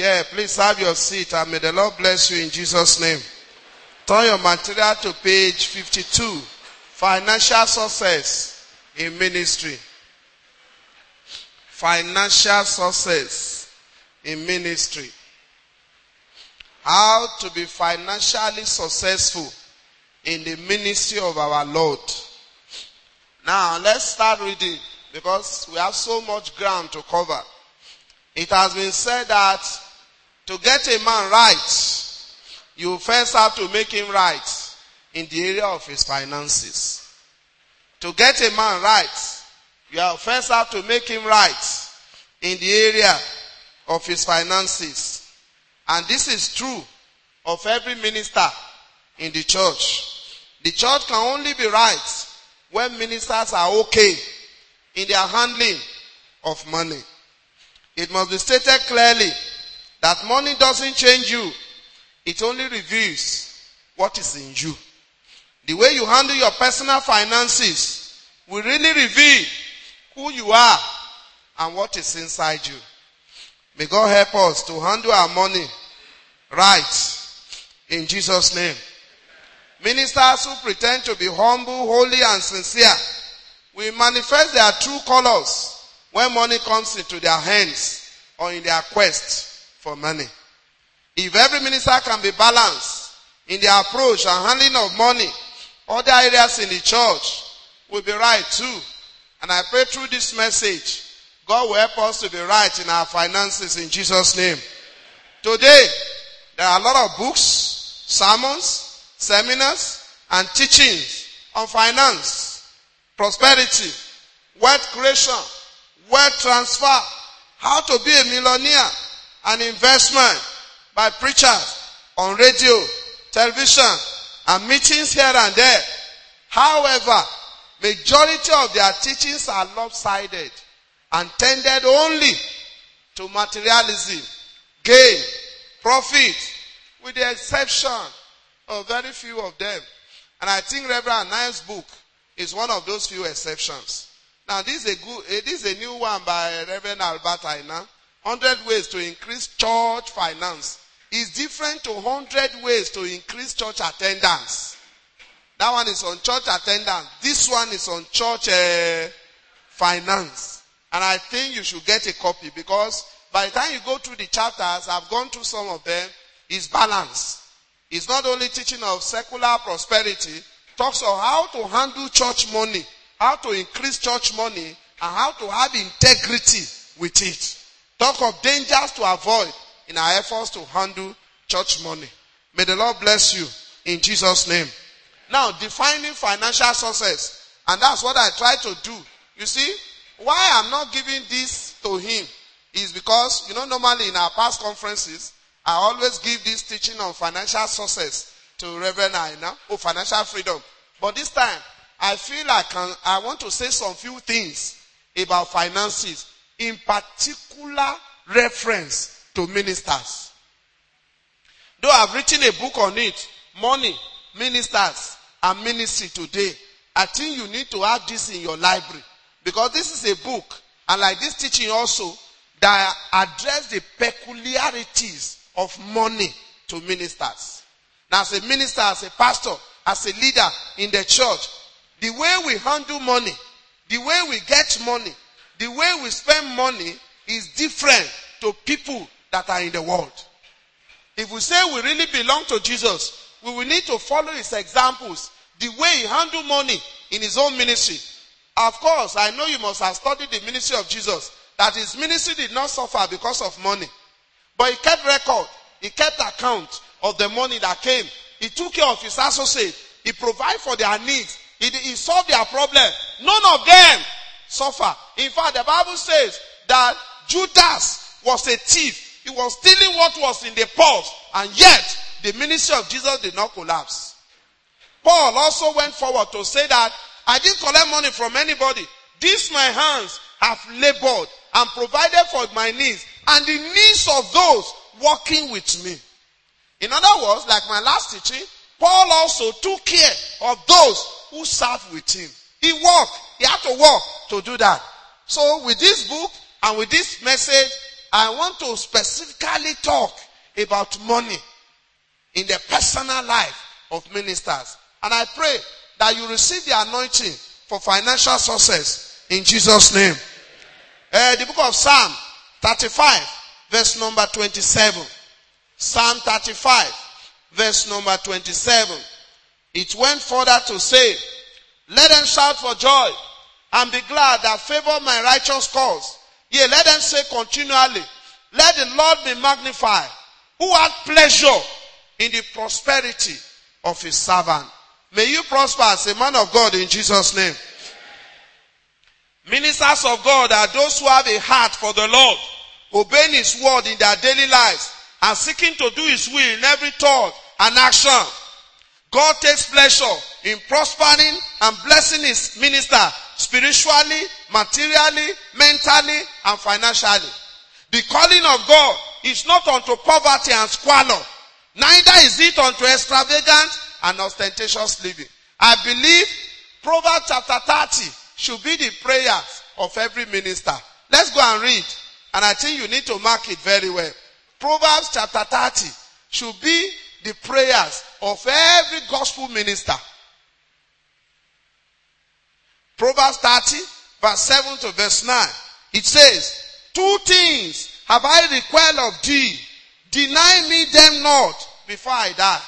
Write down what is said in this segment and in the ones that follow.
Yeah, please have your seat and may the Lord bless you in Jesus' name. Turn your material to page 52. Financial success in ministry. Financial success in ministry. How to be financially successful in the ministry of our Lord. Now let's start reading because we have so much ground to cover. It has been said that to get a man right, you first have to make him right in the area of his finances. To get a man right, you first have to make him right in the area of his finances. And this is true of every minister in the church. The church can only be right when ministers are okay in their handling of money. It must be stated clearly that money doesn't change you. It only reveals what is in you. The way you handle your personal finances will really reveal who you are and what is inside you. May God help us to handle our money right in Jesus' name. Ministers who pretend to be humble, holy, and sincere will manifest their true colors when money comes into their hands or in their quest for money. If every minister can be balanced in their approach and handling of money, other areas in the church will be right too. And I pray through this message, God will help us to be right in our finances in Jesus' name. Today, there are a lot of books, sermons, seminars, and teachings on finance, prosperity, wealth creation, wealth transfer, how to be a millionaire, and investment by preachers on radio, television, and meetings here and there. However, majority of their teachings are lopsided and tended only to materialism, gain, profit, with the exception of very few of them. And I think Reverend Niles' book is one of those few exceptions. Now this is a good, eh, this is a new one by Reverend Albert Aina. 100 ways to increase church finance is different to 100 ways to increase church attendance. That one is on church attendance. This one is on church uh, finance. And I think you should get a copy because by the time you go through the chapters, I've gone through some of them, it's balanced. It's not only teaching of secular prosperity, talks of how to handle church money, how to increase church money, and how to have integrity with it. Talk of dangers to avoid in our efforts to handle church money. May the Lord bless you in Jesus' name. Now, defining financial success. And that's what I try to do. You see, why I'm not giving this to him is because, you know, normally in our past conferences, I always give this teaching on financial success to Reverend Aina, or financial freedom. But this time, I feel like I, can, I want to say some few things about finances, in particular reference to ministers. Though I've written a book on it, money, ministers, and ministry today, I think you need to have this in your library. Because this is a book, and like this teaching also, that address the peculiarities of money to ministers. Now as a minister, as a pastor, as a leader in the church, the way we handle money, the way we get money, the way we spend money is different to people that are in the world. If we say we really belong to Jesus, we will need to follow his examples, the way he handled money in his own ministry. Of course, I know you must have studied the ministry of Jesus, that his ministry did not suffer because of money. But he kept record, he kept account of the money that came. He took care of his associates, he provided for their needs, he, he solved their problem. None of them suffer. In fact, the Bible says that Judas was a thief. He was stealing what was in the purse. And yet, the ministry of Jesus did not collapse. Paul also went forward to say that I didn't collect money from anybody. These my hands have labored and provided for my needs and the needs of those working with me. In other words, like my last teaching, Paul also took care of those who served with him. He worked. He had to work to do that. So with this book and with this message, I want to specifically talk about money in the personal life of ministers. And I pray that you receive the anointing for financial success in Jesus' name. Uh, the book of Psalm 35, verse number 27. Psalm 35, verse number 27. It went further to say, Let them shout for joy and be glad that favor my righteous cause. Yea, let them say continually, Let the Lord be magnified, who had pleasure in the prosperity of his servant. May you prosper as a man of God in Jesus' name. Ministers of God are those who have a heart for the Lord, obeying his word in their daily lives, and seeking to do his will in every thought and action. God takes pleasure in prospering and blessing his minister spiritually, materially, mentally, and financially. The calling of God is not unto poverty and squalor, neither is it unto extravagant and ostentatious living. I believe Proverbs chapter 30 should be the prayers of every minister. Let's go and read. And I think you need to mark it very well. Proverbs chapter 30 should be the prayers of every gospel minister. Proverbs 30 verse 7 to verse 9. It says, Two things have I required of thee. Deny me them not before I die.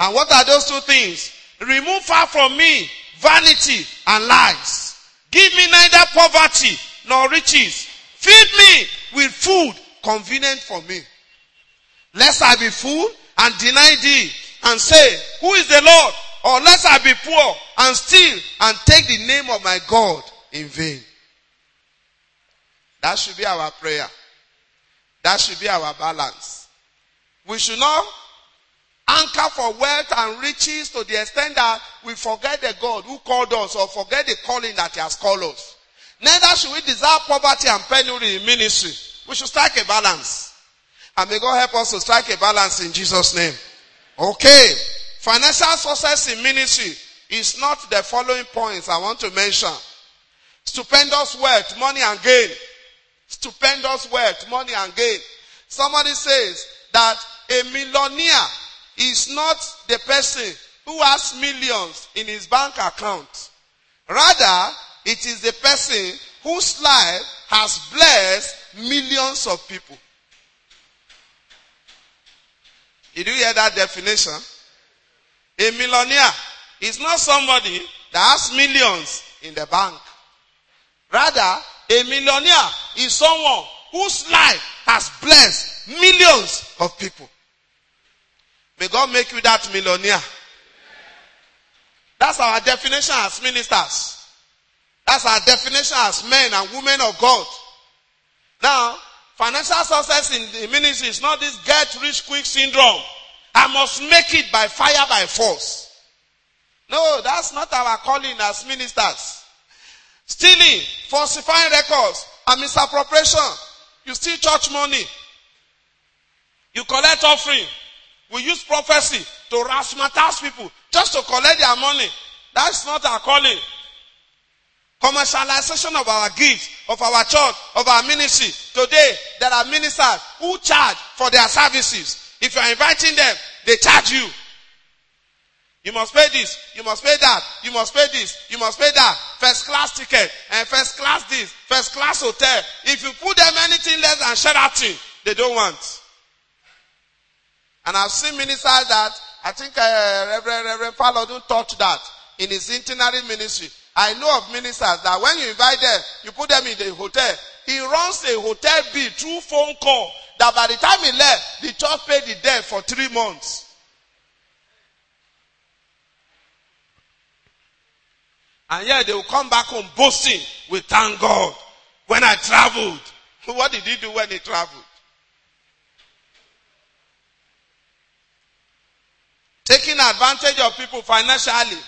And what are those two things? Remove far from me vanity and lies. Give me neither poverty nor riches. Feed me with food convenient for me. Lest I be full and deny thee and say, who is the Lord? Or lest I be poor and steal and take the name of my God in vain. That should be our prayer. That should be our balance. We should not anchor for wealth and riches to the extent that we forget the God who called us or forget the calling that he has called us. Neither should we desire poverty and penury in ministry. We should strike a balance. And may God help us to strike a balance in Jesus' name. Okay. Financial success in ministry is not the following points I want to mention. Stupendous wealth, money and gain. Stupendous wealth, money and gain. Somebody says that a millionaire is not the person who has millions in his bank account. Rather, it is the person whose life has blessed millions of people. Did you hear that definition? A millionaire is not somebody that has millions in the bank. Rather, a millionaire is someone whose life has blessed millions of people. May God make you that millionaire. That's our definition as ministers. That's our definition as men and women of God. Now, financial success in the ministry is not this get rich quick syndrome. I must make it by fire by force. No, that's not our calling as ministers. Stealing, falsifying records, and misappropriation. You steal church money. You collect offering. We use prophecy to rationalize people just to collect their money. That's not our calling. Commercialization of our gifts, of our church, of our ministry. Today, there are ministers who charge for their services. If you are inviting them, they charge you. You must pay this, you must pay that, you must pay this, you must pay that. First class ticket, and first class this, first class hotel. If you put them anything less than Sheraton, they don't want. And I've seen ministers that, I think uh, Reverend, Reverend Falodun taught that in his itinerary ministry. I know of ministers that when you invite them, you put them in the hotel. He runs a hotel bill through phone call that by the time he left, the church paid the debt for three months. And yet they will come back home boasting, we thank God. When I traveled, what did he do when he traveled? taking advantage of people financially,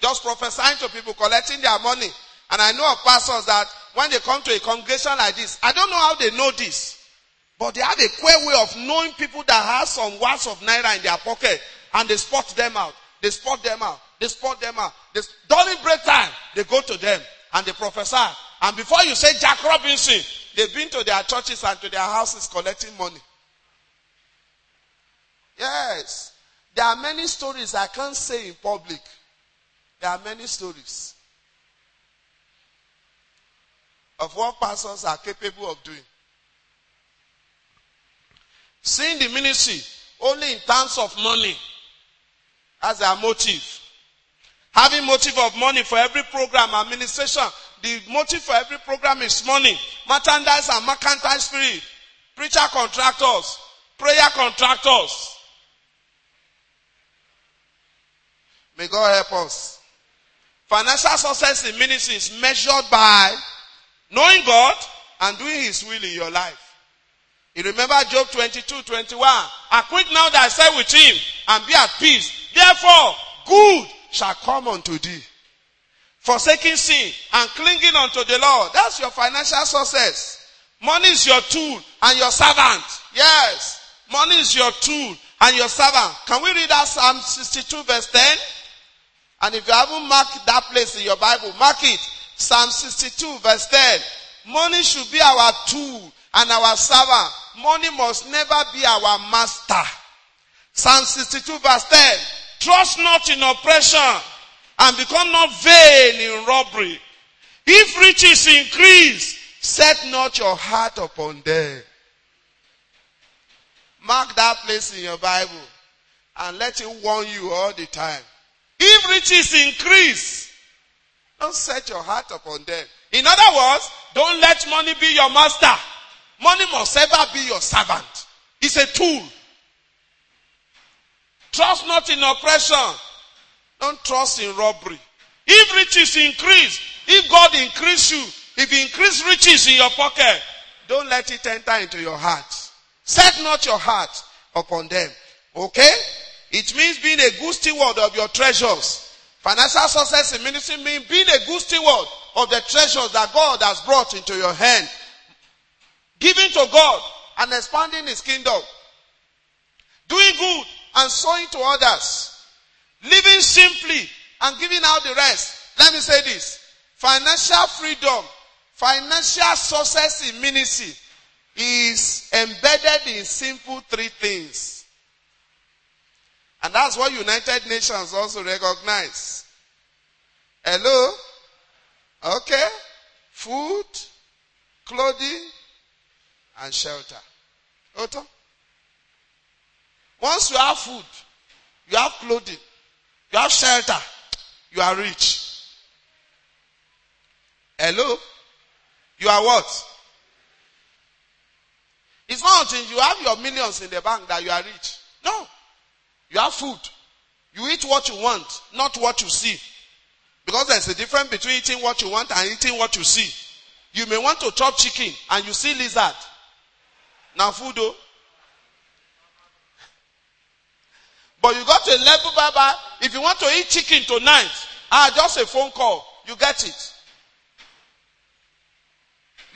just prophesying to people, collecting their money. And I know of pastors that when they come to a congregation like this, I don't know how they know this, but they have a queer way of knowing people that have some words of naira in their pocket, and they spot them out. They spot them out. They spot them out. They, during break time, they go to them and they prophesy. And before you say Jack Robinson, They've been to their churches and to their houses collecting money. Yes. There are many stories I can't say in public. There are many stories of what pastors are capable of doing. Seeing the ministry only in terms of money as their motive. Having motive of money for every program, administration. The motive for every program is money. Merchandise and mercantile spirit. Preacher contractors. Prayer contractors. May God help us. Financial success in ministry is measured by knowing God and doing His will in your life. You remember Job 22, 21. Acquit now thyself with him and be at peace. Therefore, good shall come unto thee. Forsaking sin and clinging unto the Lord. That's your financial success. Money is your tool and your servant. Yes. Money is your tool and your servant. Can we read that Psalm 62 verse 10? And if you haven't marked that place in your Bible, mark it. Psalm 62 verse 10. Money should be our tool and our servant. Money must never be our master. Psalm 62 verse 10. Trust not in oppression and become not vain in robbery. If riches increase, set not your heart upon them. Mark that place in your Bible and let it warn you all the time. If riches increase, don't set your heart upon them. In other words, don't let money be your master. Money must ever be your servant. It's a tool. Trust not in oppression. Don't trust in robbery. If riches increase, if God increase you, if increase riches in your pocket, don't let it enter into your heart. Set not your heart upon them. Okay? It means being a good steward of your treasures. Financial success in ministry means being a good steward of the treasures that God has brought into your hand. Giving to God and expanding his kingdom. Doing good and sowing to others. Living simply and giving out the rest. Let me say this. Financial freedom, financial success in ministry is embedded in simple three things. And that's what United Nations also recognize. Hello? Okay? Food, clothing, and shelter. Otto? Once you have food, you have clothing, you have shelter, you are rich. Hello? You are what? It's not until you have your millions in the bank that you are rich. No. You have food. You eat what you want, not what you see. Because there's a difference between eating what you want and eating what you see. You may want to chop chicken and you see lizard. Now food though. But you got to a level, Baba, if you want to eat chicken tonight, ah, just a phone call, you get it.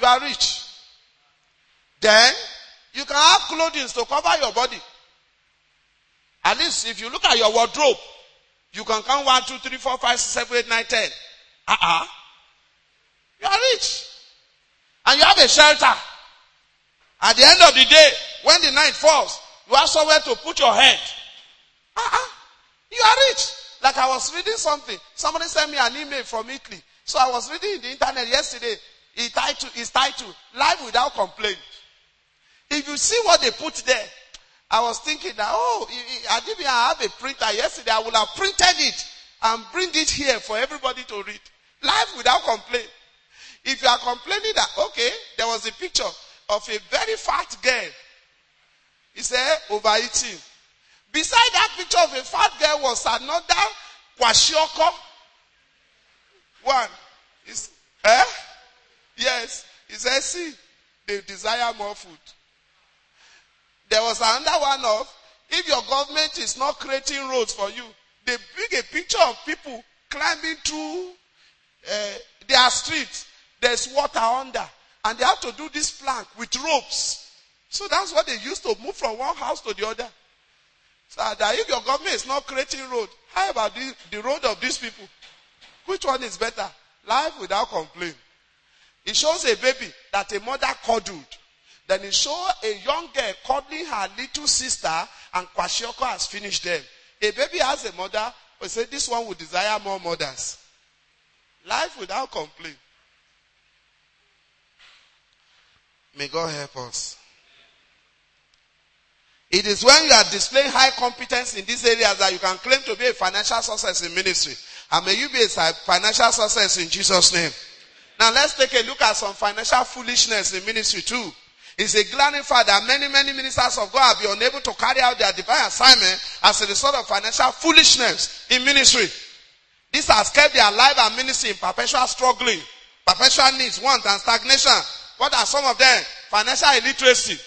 You are rich. Then, you can have clothing to cover your body. At least if you look at your wardrobe, you can count one, two, three, four, five, six, seven, eight, nine, ten. Uh-uh. You are rich. And you have a shelter. At the end of the day, when the night falls, you have somewhere to put your head. Uh-uh. You are rich. Like I was reading something. Somebody sent me an email from Italy. So I was reading in the internet yesterday. It titled, it's titled, Life Without Complaint. If you see what they put there, I was thinking that, oh, I didn't have a printer yesterday. I would have printed it and bring it here for everybody to read. Life without complaint. If you are complaining that, okay, there was a picture of a very fat girl. He said, overeating. Beside that picture of a fat girl was another kwashiorkor. One. Is, eh? Yes. He said, see, they desire more food. There was another one of, if your government is not creating roads for you, they bring a picture of people climbing through uh, their streets. There's water under. And they have to do this plank with ropes. So that's what they used to move from one house to the other. So that if your government is not creating road, how about the, the road of these people? Which one is better? Life without complaint. It shows a baby that a mother cuddled. Then he shows a young girl cuddling her little sister and Kwashiorkor has finished them. A baby has a mother, we say this one would desire more mothers. Life without complaint. May God help us. It is when you are displaying high competence in these areas that you can claim to be a financial success in ministry. And may you be a financial success in Jesus' name. Now let's take a look at some financial foolishness in ministry too. It's a glaring fact that many, many ministers of God have been unable to carry out their divine assignment as a result of financial foolishness in ministry. This has kept their life and ministry in perpetual struggling, perpetual needs, want, and stagnation. What are some of them? Financial illiteracy.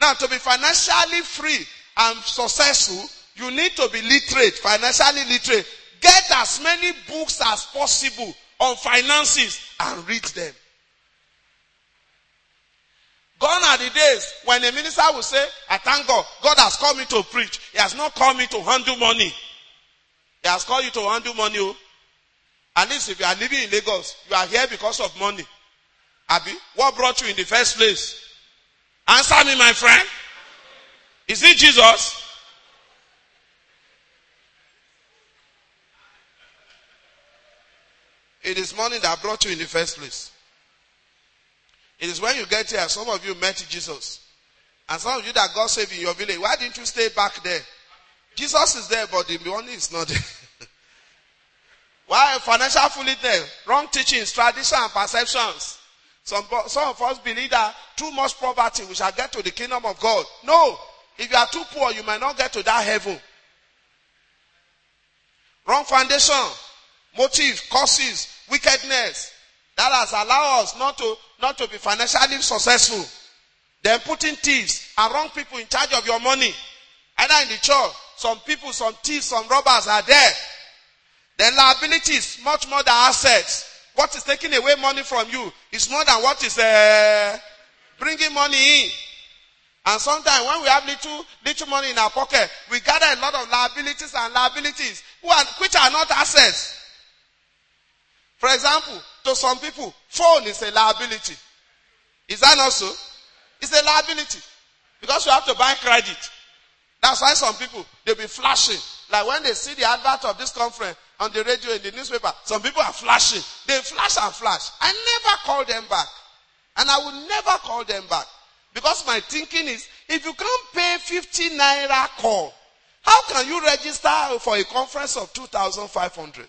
Now, to be financially free and successful, you need to be literate, financially literate. Get as many books as possible on finances and read them. Gone are the days when a minister will say, I thank God, God has called me to preach. He has not called me to handle money. He has called you to handle money. Oh. At least if you are living in Lagos, you are here because of money. Abi, what brought you in the first place? Answer me, my friend. Is it Jesus? It is money that brought you in the first place. It is when you get here, some of you met Jesus. And some of you that God saved in your village, why didn't you stay back there? Jesus is there, but the money is not there. why financial foolishness, wrong teachings, tradition, and perceptions. Some, some of us believe that too much poverty, we shall get to the kingdom of God. No. If you are too poor, you might not get to that heaven. Wrong foundation, motive, causes, wickedness. That has allowed us not to, not to be financially successful. Then putting thieves and wrong people in charge of your money. Either in the church, some people, some thieves, some robbers are there. Then liabilities, much more than assets. What is taking away money from you is more than what is uh, bringing money in. And sometimes when we have little, little money in our pocket, we gather a lot of liabilities and liabilities are, which are not assets. For example, to some people, phone is a liability. Is that not so? It's a liability. Because you have to buy credit. That's why some people, they'll be flashing. Like when they see the advert of this conference, on the radio, in the newspaper. Some people are flashing. They flash and flash. I never call them back. And I will never call them back. Because my thinking is, if you can't pay 50 naira call, how can you register for a conference of 2,500?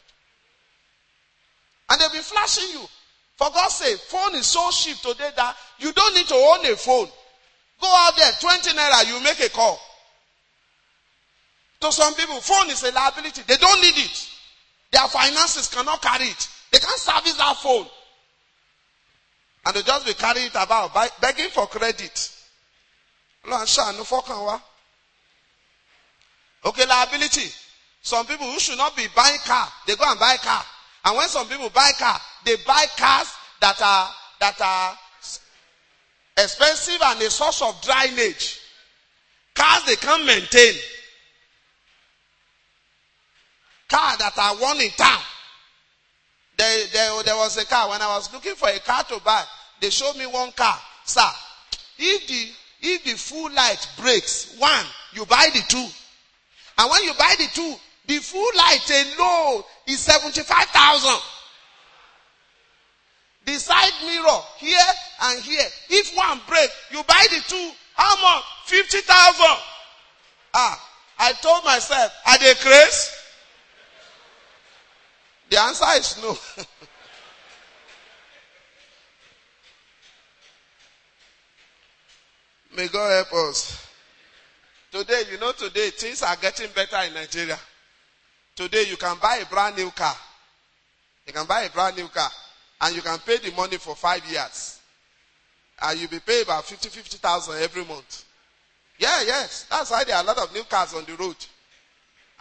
And they'll be flashing you. For God's sake, phone is so cheap today that you don't need to own a phone. Go out there, 20 naira, you make a call. To some people, phone is a liability. They don't need it. Their finances cannot carry it. They can't service that phone. And they just be carrying it about, begging for credit. Okay, liability. Some people who should not be buying car, they go and buy car. And when some people buy car, they buy cars that are that are expensive and a source of drainage. Cars they can't maintain car that are won in town. There, there, there was a car. When I was looking for a car to buy, they showed me one car. Sir, if the, if the full light breaks, one, you buy the two. And when you buy the two, the full light alone is 75,000. The side mirror here and here. If one break, you buy the two. How much? 50,000. Ah, I told myself, are they crazy? The answer is no. May God help us. Today, you know, today things are getting better in Nigeria. Today, you can buy a brand new car. You can buy a brand new car and you can pay the money for five years. And you'll be paid about 50, 50,000 every month. Yeah, yes. That's why there are a lot of new cars on the road.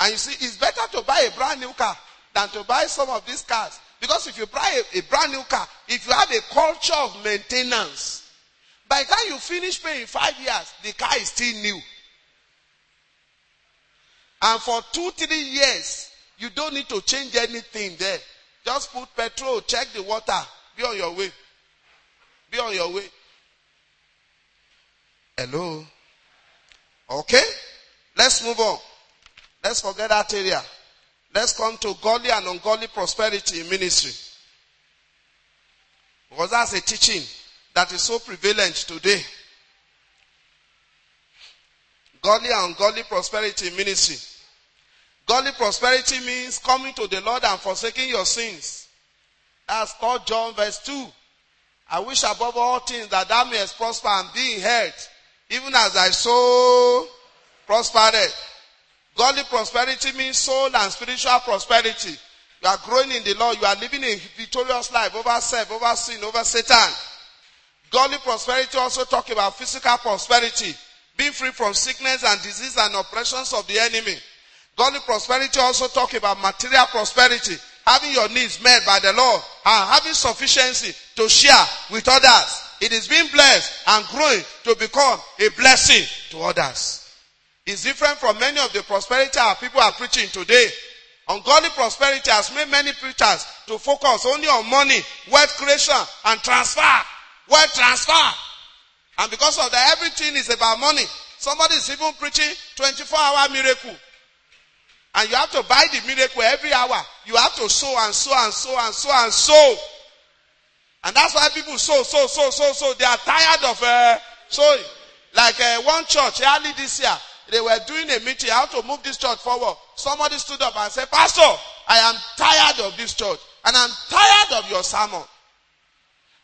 And you see, it's better to buy a brand new car than to buy some of these cars. Because if you buy a, a brand new car, if you have a culture of maintenance, by the time you finish paying five years, the car is still new. And for two, three years, you don't need to change anything there. Just put petrol, check the water, Be on your way. Be on your way. Hello. Okay? Let's move on. Let's forget that area. Let's come to godly and ungodly prosperity in ministry. Because that's a teaching that is so prevalent today. Godly and ungodly prosperity in ministry. Godly prosperity means coming to the Lord and forsaking your sins. That's called John verse 2. I wish above all things that thou mayest prosper and be in health, even as thy soul prospered. Godly prosperity means soul and spiritual prosperity. You are growing in the Lord. You are living a victorious life over self, over sin, over Satan. Godly prosperity also talk about physical prosperity. Being free from sickness and disease and oppressions of the enemy. Godly prosperity also talk about material prosperity. Having your needs met by the Lord and having sufficiency to share with others. It is being blessed and growing to become a blessing to others. It's different from many of the prosperity our people are preaching today. Ungodly prosperity has made many preachers to focus only on money, wealth creation, and transfer. Wealth transfer. And because of that, everything is about money. Somebody is even preaching 24 hour miracle. And you have to buy the miracle every hour. You have to sow and sow and sow and sow and sow. And that's why people sow, sow, sow, sow, sow. They are tired of uh, sowing. Like uh, one church early this year, they were doing a meeting how to move this church forward. Somebody stood up and said, Pastor, I am tired of this church. And I'm tired of your sermon.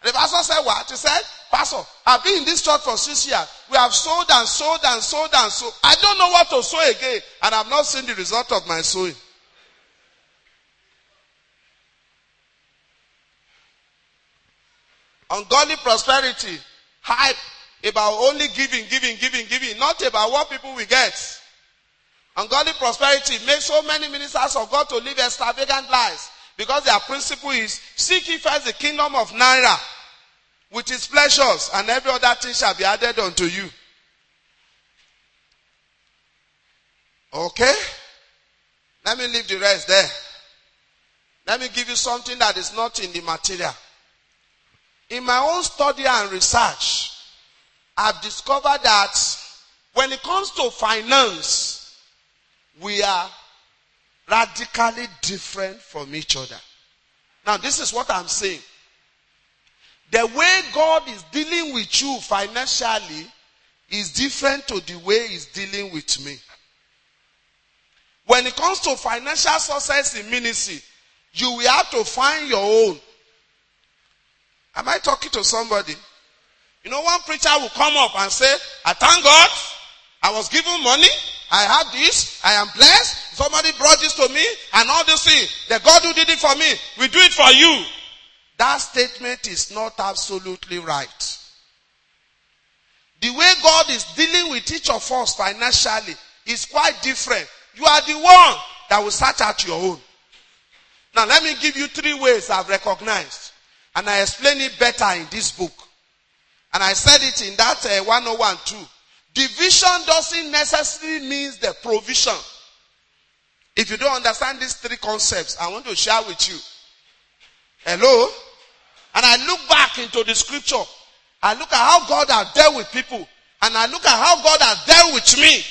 And the pastor said, What? He said, Pastor, I've been in this church for six years. We have sold and sold and sold and sold. I don't know what to sow again. And I've not seen the result of my sowing. Ungodly prosperity, hype about only giving, giving, giving, giving, not about what people will get. Ungodly prosperity makes so many ministers of God to live extravagant lives because their principle is seek ye first the kingdom of Naira with its pleasures and every other thing shall be added unto you. Okay? Let me leave the rest there. Let me give you something that is not in the material. In my own study and research, I've discovered that when it comes to finance, we are radically different from each other. Now, this is what I'm saying. The way God is dealing with you financially is different to the way He's dealing with me. When it comes to financial success in ministry, you will have to find your own. Am I talking to somebody? You know, one preacher will come up and say, I thank God. I was given money. I had this. I am blessed. Somebody brought this to me and all this thing. The God who did it for me will do it for you. That statement is not absolutely right. The way God is dealing with each of us financially is quite different. You are the one that will search out your own. Now let me give you three ways I've recognized. And I explain it better in this book. And I said it in that uh, 101 too. Division doesn't necessarily mean the provision. If you don't understand these three concepts, I want to share with you. Hello? And I look back into the scripture. I look at how God has dealt with people. And I look at how God has dealt with me.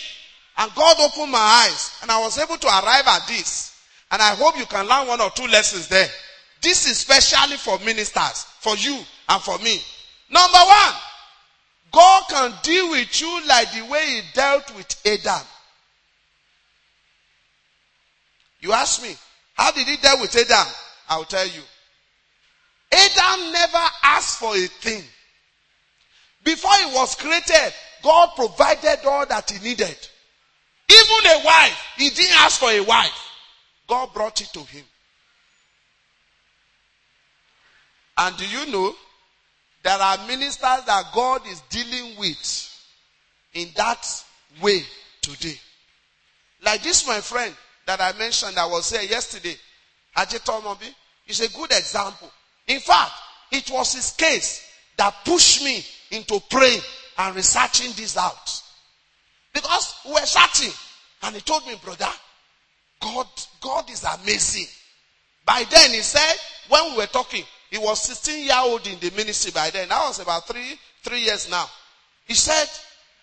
And God opened my eyes. And I was able to arrive at this. And I hope you can learn one or two lessons there. This is specially for ministers, for you and for me. Number one, God can deal with you like the way he dealt with Adam. You ask me, how did he deal with Adam? I'll tell you. Adam never asked for a thing. Before he was created, God provided all that he needed. Even a wife, he didn't ask for a wife. God brought it to him. And do you know, there are ministers that God is dealing with in that way today. Like this, my friend that I mentioned that was here yesterday, Mobi, is a good example. In fact, it was his case that pushed me into praying and researching this out. Because we were searching, and he told me, brother, God, God is amazing. By then he said, when we were talking, He was 16 year old in the ministry by then. That was about three, three years now. He said,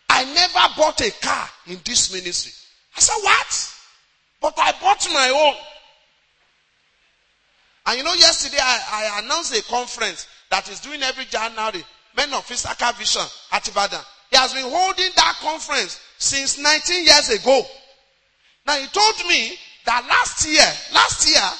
I never bought a car in this ministry. I said, what? But I bought my own. And you know, yesterday I, I announced a conference that is doing every January. Men of Issachar Vision at Ibadan. He has been holding that conference since 19 years ago. Now he told me that last year, last year,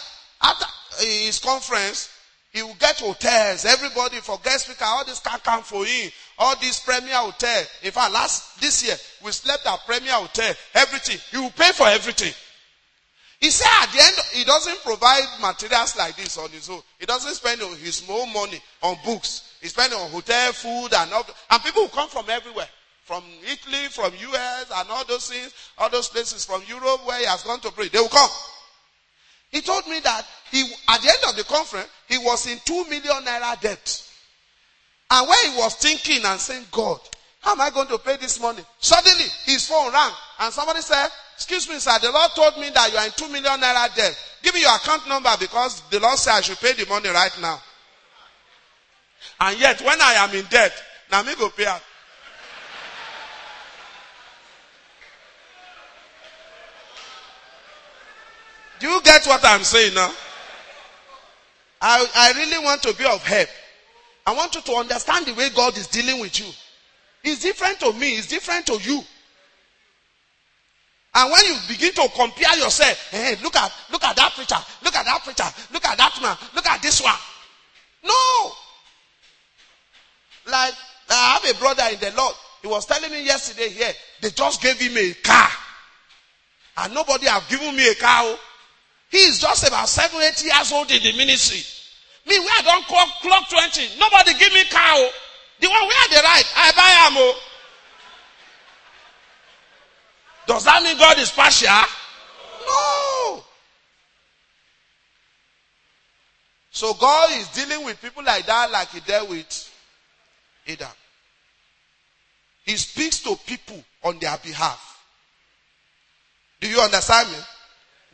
at his conference, he will get hotels. Everybody for guest speaker, all this can come for him. All this premier hotel. In fact, last this year we slept at premier hotel. Everything. He will pay for everything. He said at the end, he doesn't provide materials like this on his own. He doesn't spend his own money on books. He spends on hotel, food, and all. And people who come from everywhere. From Italy, from US, and all those things, all those places from Europe where he has gone to pray. They will come. He told me that he, at the end of the conference, he was in two million naira debt. And when he was thinking and saying, God, how am I going to pay this money? Suddenly, his phone rang and somebody said, excuse me, sir, the Lord told me that you are in two million naira debt. Give me your account number because the Lord said I should pay the money right now. And yet, when I am in debt, now me go pay out. Do you get what I'm saying now? I, I really want to be of help. I want you to understand the way God is dealing with you. It's different to me, it's different to you. And when you begin to compare yourself, hey, look at look at that preacher, look at that preacher, look at that man, look at this one. No. Like I have a brother in the Lord. He was telling me yesterday here, they just gave him a car. And nobody have given me a car. Oh. He is just about seven, eight years old in the ministry. Me, where I don't clock, clock 20. Nobody give me car. Oh. The one where they ride, I buy am. Oh. Does that mean God is partial? No. So God is dealing with people like that, like He dealt with Adam. He speaks to people on their behalf. Do you understand me?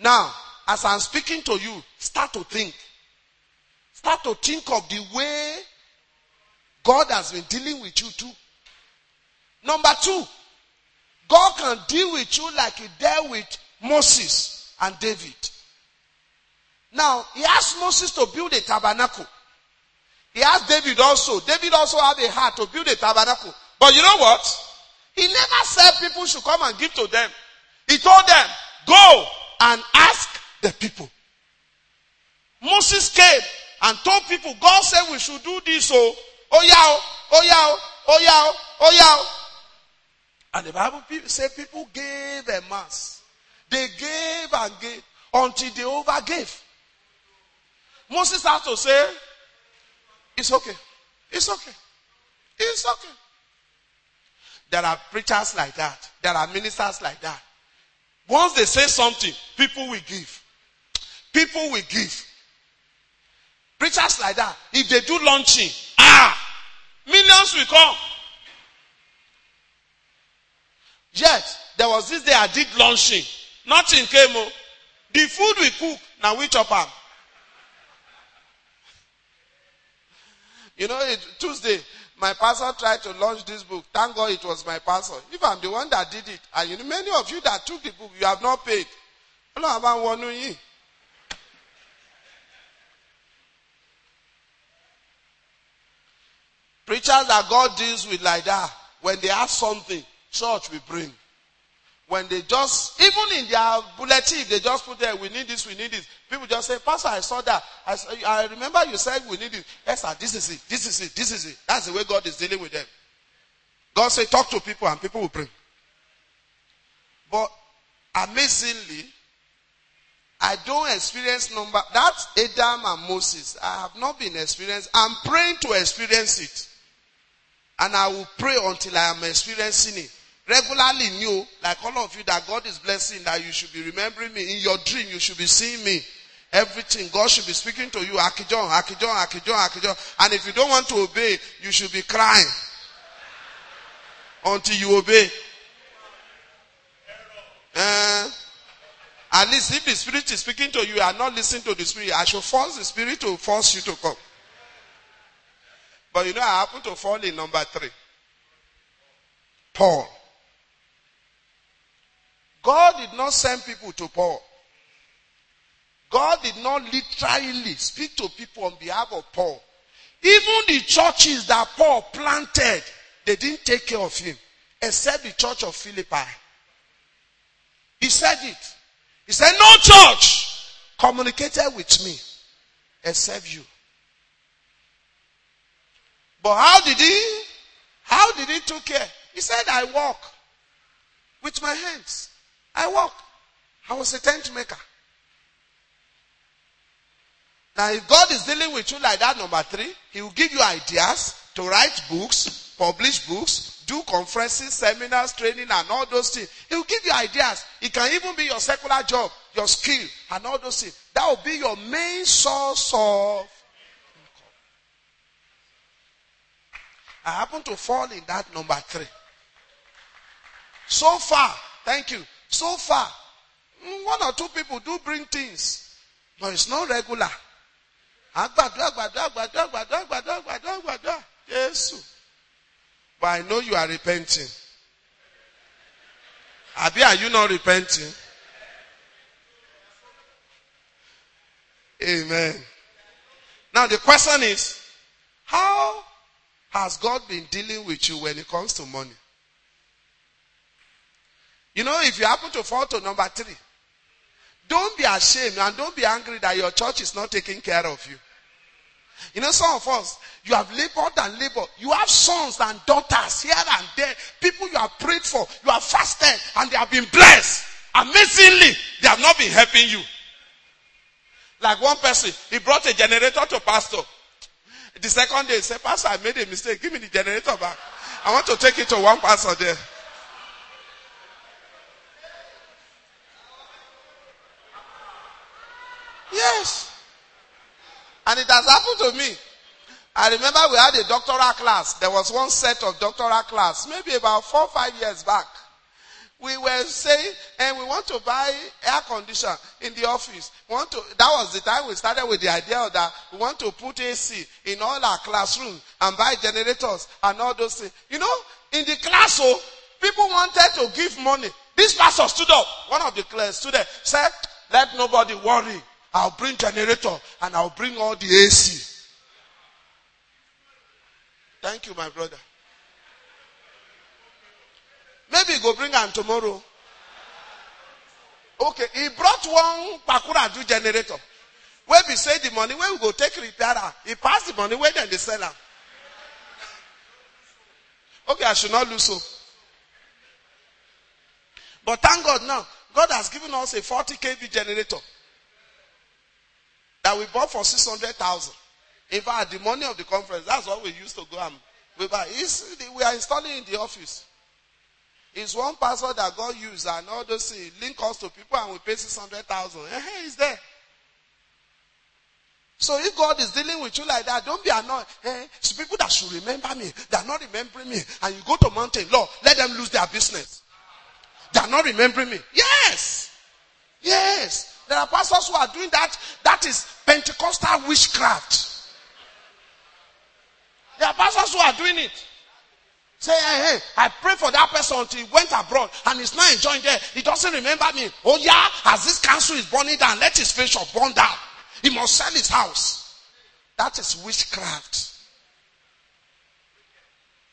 Now, as I'm speaking to you, start to think. Start to think of the way God has been dealing with you too. Number two, God can deal with you like he dealt with Moses and David. Now, he asked Moses to build a tabernacle. He asked David also. David also had a heart to build a tabernacle. But you know what? He never said people should come and give to them. He told them, go and ask the people. Moses came and told people, God said we should do this. Oh, oh yeah, oh yeah, oh yeah, oh, oh yeah. Oh. Oh, And the Bible say people gave a mass. They gave and gave until they overgave. Moses had to say, it's okay. It's okay. It's okay. There are preachers like that. There are ministers like that. Once they say something, people will give. People will give. Preachers like that, if they do launching, ah, millions will come. Yet, there was this day I did launching. Nothing came. Oh. The food we cook, now we chop up. You know, it, Tuesday, my pastor tried to launch this book. Thank God it was my pastor. If I'm the one that did it, and you know, many of you that took the book, you have not paid. I don't have one new year. Preachers that God deals with like that, when they ask something, church will bring. When they just, even in their bulletin, they just put there, we need this, we need this. People just say, Pastor, I saw that. I, I remember you said we need it. Yes, sir, this is it, this is it, this is it. That's the way God is dealing with them. God said, talk to people and people will bring. But amazingly, I don't experience number. That's Adam and Moses. I have not been experienced. I'm praying to experience it. And I will pray until I am experiencing it. Regularly knew, like all of you, that God is blessing, that you should be remembering me. In your dream, you should be seeing me. Everything. God should be speaking to you. Akijon, Akijon, Akijon, Akijon. And if you don't want to obey, you should be crying. Until you obey. Uh, at least if the spirit is speaking to you, you are not listening to the spirit. I should force the spirit to force you to come. But you know, I happen to fall in number three. Paul. God did not send people to Paul. God did not literally speak to people on behalf of Paul. Even the churches that Paul planted, they didn't take care of him, except the church of Philippi. He said it. He said, No church communicated with me except you. But how did he? How did he take care? He said, I walk with my hands. I walk. I was a tent maker. Now, if God is dealing with you like that, number three, He will give you ideas to write books, publish books, do conferences, seminars, training, and all those things. He will give you ideas. It can even be your secular job, your skill, and all those things. That will be your main source of. I happen to fall in that number three. So far, thank you. So far, mm, one or two people do bring things, but it's not regular. Jésù. But I know you are repenting. Abi, are you not repenting? Amen. Now the question is, how has God been dealing with you when it comes to money? You know, if you happen to fall to number three, don't be ashamed and don't be angry that your church is not taking care of you. You know, some of us, you have labored and labored. You have sons and daughters here and there. People you have prayed for, you have fasted, and they have been blessed. Amazingly, they have not been helping you. Like one person, he brought a generator to pastor. The second day, he said, Pastor, I made a mistake. Give me the generator back. I want to take it to one pastor there. Yes. And it has happened to me. I remember we had a doctoral class. There was one set of doctoral class, maybe about four or five years back. We were saying, and we want to buy air conditioner in the office. Want to, that was the time we started with the idea that we want to put AC in all our classrooms and buy generators and all those things. You know, in the class, oh, people wanted to give money. This pastor stood up. One of the class students said, let nobody worry. I'll bring generator and I'll bring all the AC. Thank you, my brother. Maybe go bring him tomorrow. Okay, he brought one Pakura do generator. Where we say the money, where we go take repair, he pass the money, where then they sell him. Okay, I should not lose hope. But thank God now, God has given us a 40 kV generator that we bought for 600,000. In fact, the money of the conference, that's what we used to go and we buy. It's, we are installing in the office. It's one password that God used and all those things. Link us to people and we pay 600,000. Hey, it's there. So if God is dealing with you like that, don't be annoyed. Hey, it's people that should remember me. They are not remembering me. And you go to mountain, Lord, let them lose their business. They are not remembering me. Yes. Yes. There are pastors who are doing that. That is Pentecostal witchcraft. There are pastors who are doing it. Say, hey, hey, I pray for that person until he went abroad and he's not enjoying there. He doesn't remember me. Oh yeah, as this council is burning down, let his face shop burn down. He must sell his house. That is witchcraft.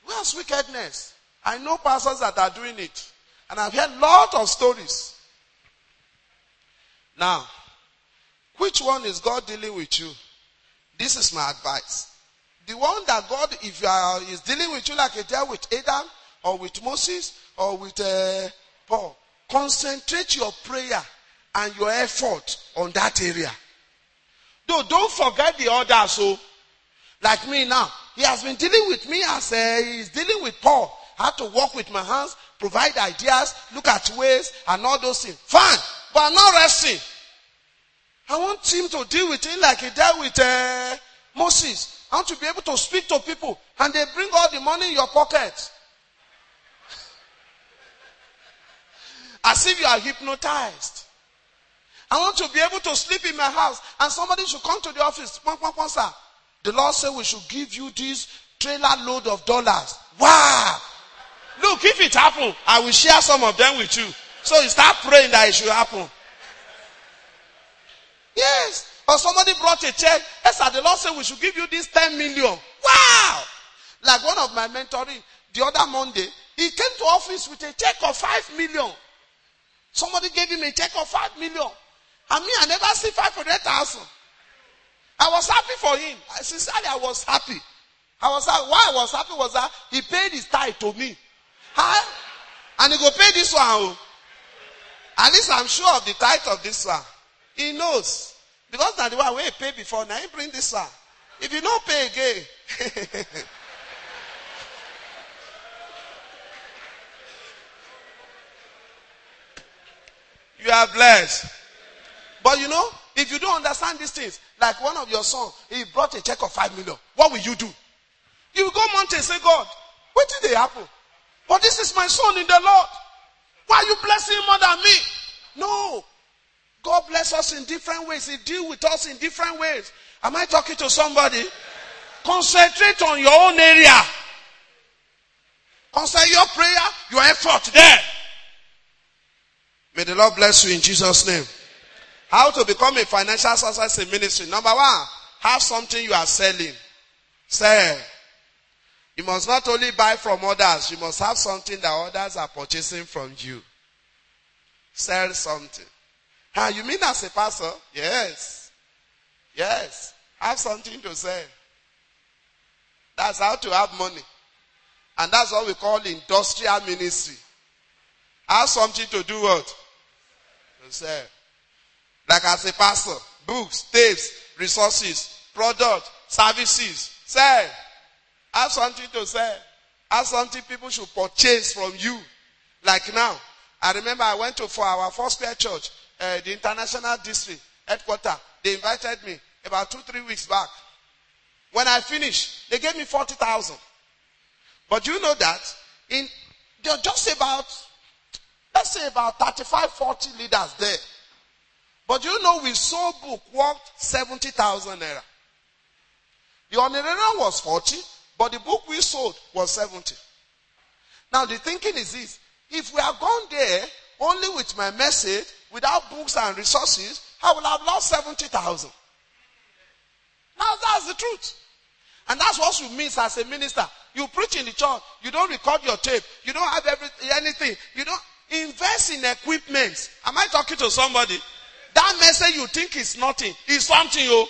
Where's wickedness? I know pastors that are doing it. And I've heard a lot of stories. Now, which one is God dealing with you? This is my advice. The one that God, if you are, is dealing with you like he dealt with Adam or with Moses or with uh, Paul, concentrate your prayer and your effort on that area. Though, don't forget the others. So, like me now, he has been dealing with me as uh, he's dealing with Paul. I have to work with my hands, provide ideas, look at ways, and all those things. Fine. But I'm not resting. I want him to deal with him like he dealt with uh, Moses. I want to be able to speak to people and they bring all the money in your pocket. As if you are hypnotized. I want to be able to sleep in my house and somebody should come to the office. The Lord said we should give you this trailer load of dollars. Wow. Look, if it happen, I will share some of them with you. So you start praying that it should happen. Yes. Or somebody brought a check. Yes, sir, the Lord said we should give you this 10 million. Wow. Like one of my mentoring, the other Monday, he came to office with a check of 5 million. Somebody gave him a check of 5 million. And me, I never see 500,000. I was happy for him. Sincerely, I was happy. I was uh, why I was happy was that he paid his tithe to me. Huh? And he go pay this one. Oh. At least I'm sure of the tithe of this one. He knows. Because that the one we pay before, now he bring this one. If you don't pay again. you are blessed. But you know, if you don't understand these things, like one of your sons, he brought a check of five million. What will you do? You go mountain and say, God, what did they happen? But this is my son in the Lord. Why are you blessing more than me? No. God bless us in different ways. He deal with us in different ways. Am I talking to somebody? Concentrate on your own area. Concentrate your prayer, your effort there. May the Lord bless you in Jesus' name. How to become a financial success in ministry. Number one, have something you are selling. Sell. You must not only buy from others, you must have something that others are purchasing from you. Sell something. Ah, you mean as a pastor? Yes. Yes. Have something to sell. That's how to have money. And that's what we call industrial ministry. Have something to do what? To sell. Like as a pastor, books, tapes, resources, product, services. Sell. Have something to sell. Have something people should purchase from you. Like now. I remember I went to for our Foursquare church, uh, the international district headquarters. They invited me about two, three weeks back. When I finished, they gave me 40,000. But you know that in, there are just about, let's say about 35, 40 leaders there. But you know, we sold book worth 70,000 naira. The honorarium was 40, but the book we sold was 70. Now the thinking is this. If we have gone there only with my message, without books and resources, I will have lost 70,000. Now that's the truth. And that's what you miss as a minister. You preach in the church, you don't record your tape, you don't have every, anything, you don't invest in equipment. Am I talking to somebody? That message you think is nothing is something, oh.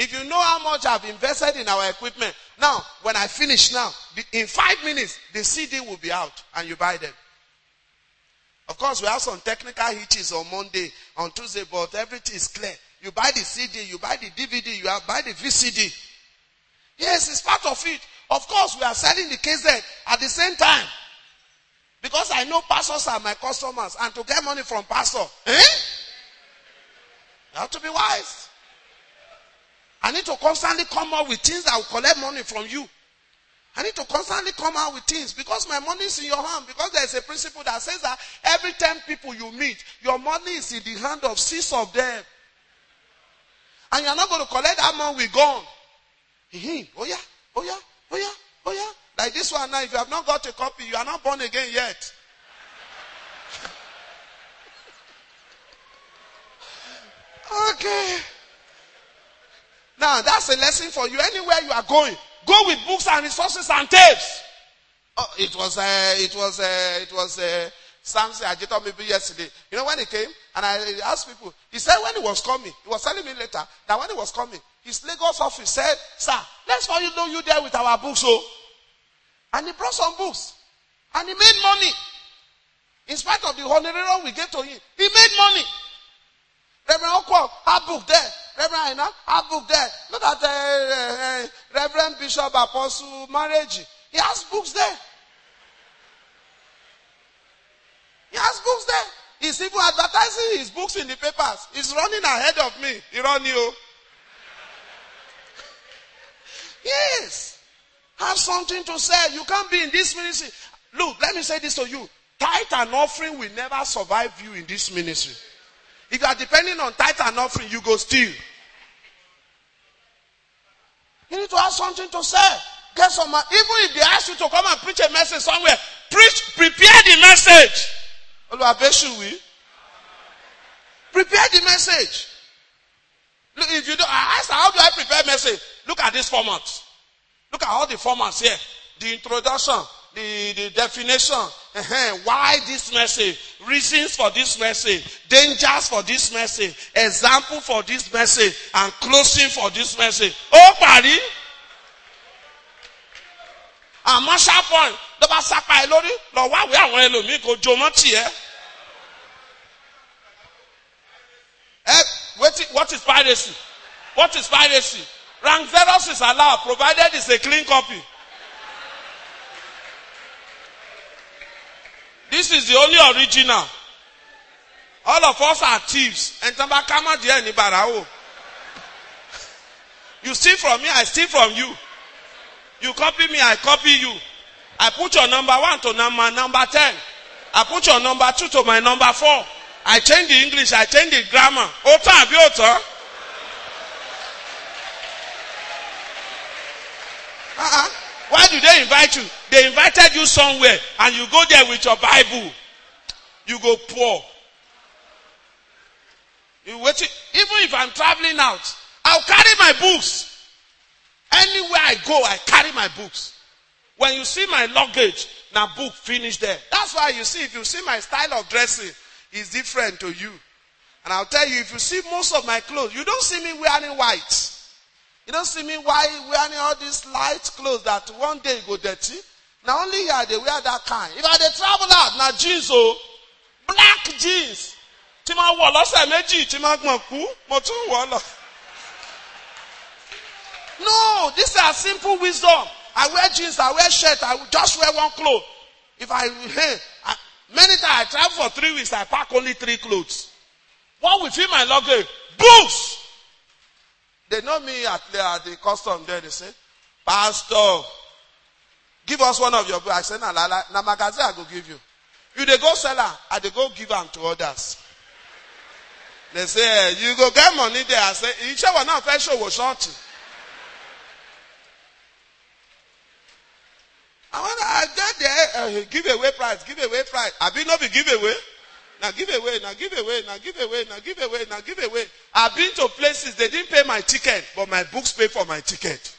If you know how much I've invested in our equipment, now, when I finish now, in five minutes, the CD will be out and you buy them. Of course, we have some technical hitches on Monday, on Tuesday, but everything is clear. You buy the CD, you buy the DVD, you buy the VCD. Yes, it's part of it. Of course, we are selling the KZ at the same time. Because I know pastors are my customers and to get money from pastor, eh? You have to be wise. I need to constantly come out with things that will collect money from you. I need to constantly come out with things because my money is in your hand. Because there is a principle that says that every 10 people you meet, your money is in the hand of six of them. And you're not going to collect that money with gone. Oh yeah, oh yeah, oh yeah, oh yeah. Like this one now, if you have not got a copy, you are not born again yet. okay. Now that's a lesson for you. Anywhere you are going, go with books and resources and tapes. Oh, it was uh, it was uh, it was uh, Samson told maybe yesterday. You know when he came and I asked people. He said when he was coming, he was telling me later that when he was coming, his Lagos office said, "Sir, let's find you know you there with our books." Oh. and he brought some books, and he made money. In spite of the honorarium we gave to him, he made money. Reverend Okwa, our book there. Reverend Aina, our book there. Look at the uh, uh, Reverend Bishop Apostle Marriage. He has books there. He has books there. He's even advertising his books in the papers. He's running ahead of me. He run you. yes. Have something to say. You can't be in this ministry. Look, let me say this to you. Tithe and offering will never survive you in this ministry. If you are depending on tithe and offering, you go steal. You need to have something to say. Get some, uh, even if they ask you to come and preach a message somewhere, preach, prepare the message. Prepare the message. Look, if you do, I ask how do I prepare message? Look at this format. Look at all the formats here. The introduction, the, the definition, uh-huh, why this message, reasons for this message, dangers for this message, example for this message, and closing for this message. Oh, pari. àmọ́ ṣàpọ̀n ló bá sápá ẹ lórí lọ wáwé àwọn ẹlòmíì kò jò mọ́ tiẹ̀. ẹ what is piracy what is piracy rank zeros is allowed provided it's a clean copy. This is the only original. All of us are thieves. And You steal from me, I steal from you. You copy me, I copy you. I put your number one to number number ten. I put your number two to my number four. I change the English, I change the grammar. Ota abi ota. Uh-uh. Why do they invite you? They invited you somewhere and you go there with your Bible. You go poor. You wait. Even if I'm traveling out, I'll carry my books. Anywhere I go, I carry my books. When you see my luggage, now book finish there. That's why you see, if you see my style of dressing, is different to you. And I'll tell you, if you see most of my clothes, you don't see me wearing white. You don't see me wearing all these light clothes that one day go dirty. Now only here they wear that kind. If I they travel out, now jeans oh, black jeans. Tí máa wọ̀ lọ́sẹ̀ méjì tí máa gbọ̀n kú, mo tún wọ̀. No, simple wisdom. I wear jeans, I wear shirt, I just wear one cloth. If I, I many times I travel for three weeks, I pack only three clothes. What will fill my luggage? Books! They know me at the, at the custom there. They say, Pastor, give us one of your books. I say, na, na, na magazine I go give you. You they go sell them, I they go give them to others. They say, hey, you go get money there. I say, sure we're not first show was short. I want I get there, uh, give away price, give away price. I been not be give away. Now give away, now give away, now give away, now give away, now give away. I've been to places they didn't pay my ticket, but my books pay for my ticket.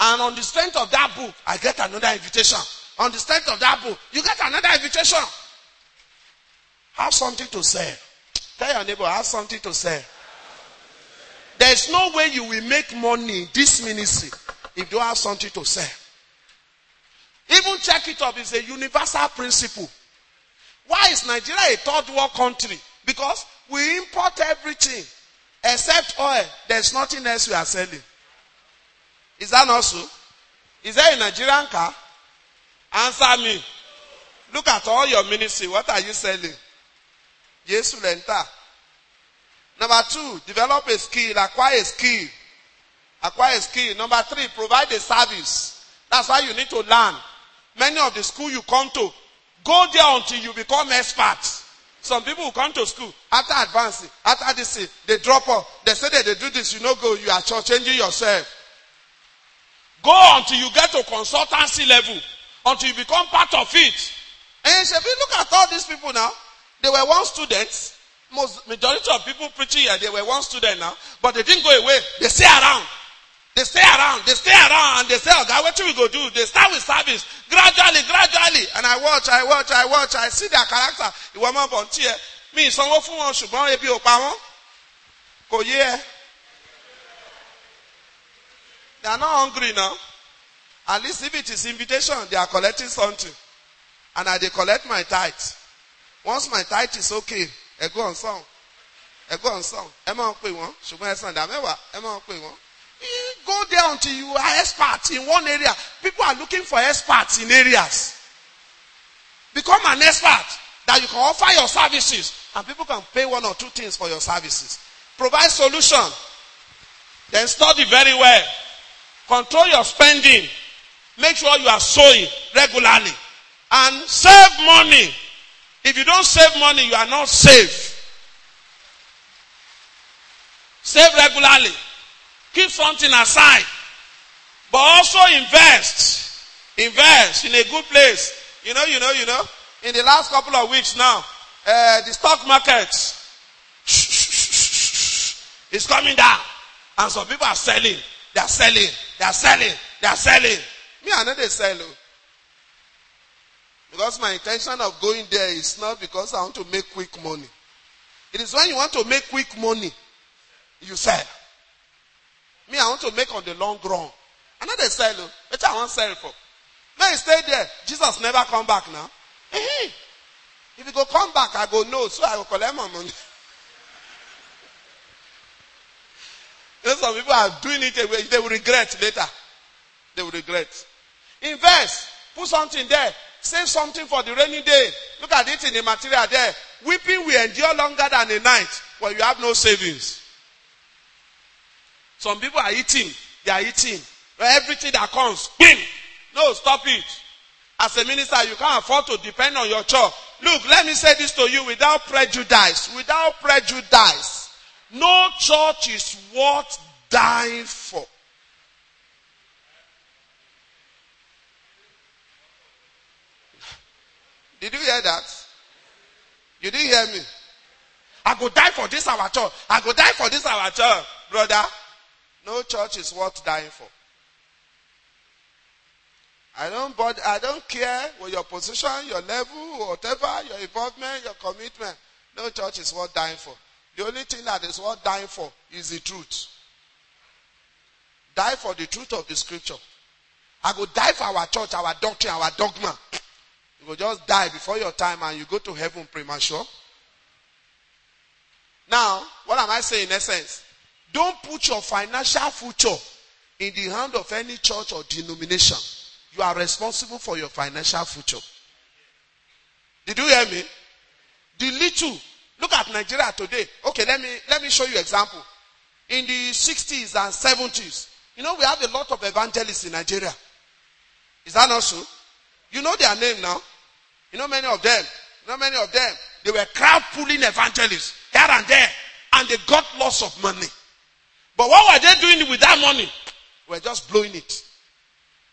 And on the strength of that book, I get another invitation. On the strength of that book, you get another invitation. Have something to say. Tell your neighbor, have something to say. There's no way you will make money in this ministry if you have something to say. Even check it up, it's a universal principle. Why is Nigeria a third world country? Because we import everything except oil. There's nothing else we are selling. Is that not so? Is there a Nigerian car? Answer me. Look at all your ministry. What are you selling? Yes, Lenta. Number two, develop a skill, acquire a skill. Acquire a skill. Number three, provide a service. That's why you need to learn. Many of the school you come to, Go there until you become experts. Some people who come to school after advancing, after this, they drop off. They say that they do this, you know, go, you are changing yourself. Go until you get to consultancy level, until you become part of it. And if you look at all these people now, they were one students. Most majority of people preaching here, they were one student now, but they didn't go away. They stay around. They stay around, they stay around, and they say, God, what we go do? They start with service gradually, gradually. And I watch, I watch, I watch, I see their character. Ìwọ máa bọ̀ ntí ẹ. Mi ìsanwó fún wọn ṣùgbọ́n ebi ò pa wọ́n. Yé. They are not hungry now. At least if it is invitation, they are collecting something. And I they collect my tithe. Once my tithe is okay, I go on song. I go on song. Ẹ máa ń pè wọ́n ṣùgbọ́n ẹ sàn dá mẹ́wàá. Go there until you are expert in one area. People are looking for experts in areas. Become an expert that you can offer your services and people can pay one or two things for your services. Provide solution. Then study very well. Control your spending. Make sure you are sowing regularly. And save money. If you don't save money, you are not safe. Save regularly. Keep something aside. But also invest. Invest in a good place. You know, you know, you know. In the last couple of weeks now, uh, the stock market is coming down. And some people are selling. They are selling. They are selling. They are selling. Me, I know they sell. Oh. Because my intention of going there is not because I want to make quick money. It is when you want to make quick money, you sell. Me, I want to make on the long run. I know they sell. Oh. But I want sell for. May stay there. Jesus never come back now. If you go come back, I go no, so I will collect my money. you know, some people are doing it, they will regret later. They will regret. Invest. Put something there. Save something for the rainy day. Look at it in the material there. Weeping will endure longer than a night, when you have no savings. Some people are eating. They are eating. Everything that comes, bing. No, stop it. As a minister, you can't afford to depend on your church. Look, let me say this to you without prejudice. Without prejudice. No church is worth dying for. Did you hear that? You didn't hear me. I go die for this our church. I go die for this our church. Brother, no church is worth dying for. I don't I don't care what your position, your level, whatever, your involvement, your commitment. No church is worth dying for. The only thing that is worth dying for is the truth. Die for the truth of the scripture. I go die for our church, our doctrine, our dogma. You will just die before your time and you go to heaven premature. Now, what am I saying in essence? Don't put your financial future in the hand of any church or denomination. You are responsible for your financial future. Did you hear me? The little. Look at Nigeria today. Okay, let me let me show you example. In the 60s and 70s, you know we have a lot of evangelists in Nigeria. Is that not so? You know their name now. You know many of them. You know many of them. They were crowd pulling evangelists here and there, and they got lots of money. But what were they doing with that money? We're just blowing it.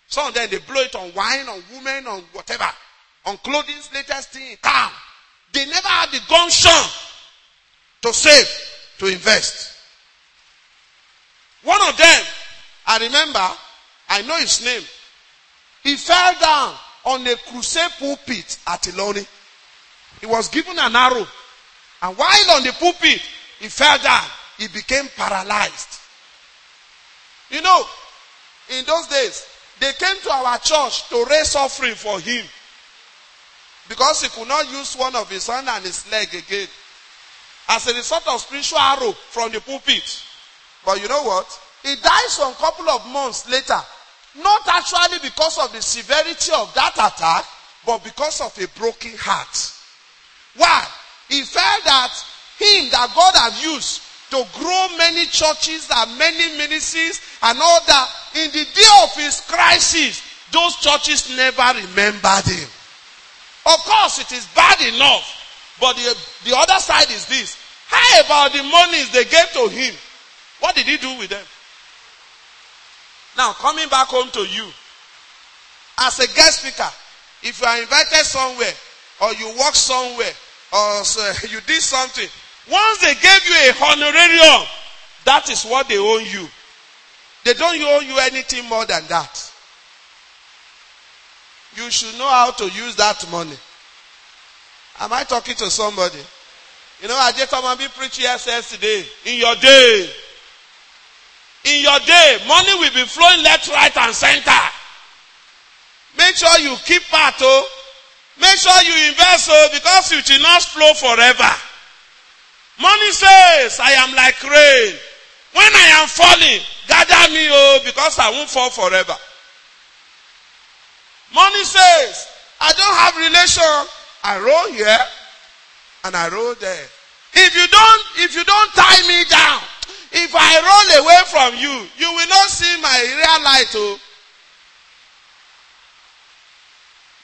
Some of them they blow it on wine, on women, on whatever, on clothing, latest thing, car. They never had the gumption to save, to invest. One of them, I remember, I know his name. He fell down on a crusade pulpit at Ilorin. He was given an arrow. And while on the pulpit, he fell down. He became paralyzed. You know, in those days, they came to our church to raise offering for him. Because he could not use one of his hand and his leg again. As a result of spiritual arrow from the pulpit. But you know what? He died some couple of months later. Not actually because of the severity of that attack, but because of a broken heart. Why? He felt that him that God had used to grow many churches and many ministries and all that. In the day of his crisis, those churches never remembered him. Of course, it is bad enough. But the, the other side is this. How about the monies they gave to him? What did he do with them? Now, coming back home to you, as a guest speaker, if you are invited somewhere, or you work somewhere, or uh, you did something, once they gave you a honorarium, that is what they owe you. They don't owe you anything more than that. You should know how to use that money. Am I talking to somebody? You know, I just to be preaching yesterday. In your day, in your day, money will be flowing left, right, and center. Make sure you keep part, oh. Make sure you invest, oh, because it will not flow forever. Money says, I am like rain. When I am falling, gather me, oh, because I won't fall forever. Money says, I don't have relation. I roll here and I roll there. If you don't, if you don't tie me down, if I roll away from you, you will not see my real light. Oh.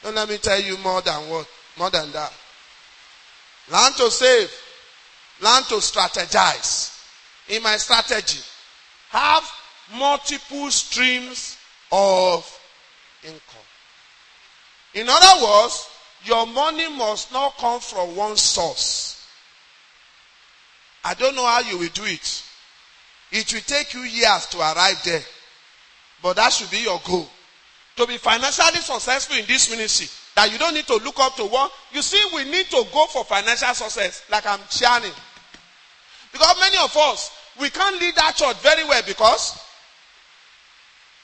Don't let me tell you more than what? More than that. Learn to save. Learn to strategize. In my strategy, have multiple streams of. In other words, your money must not come from one source. I don't know how you will do it. It will take you years to arrive there. But that should be your goal. To be financially successful in this ministry, that you don't need to look up to one. You see, we need to go for financial success, like I'm sharing. Because many of us, we can't lead that church very well because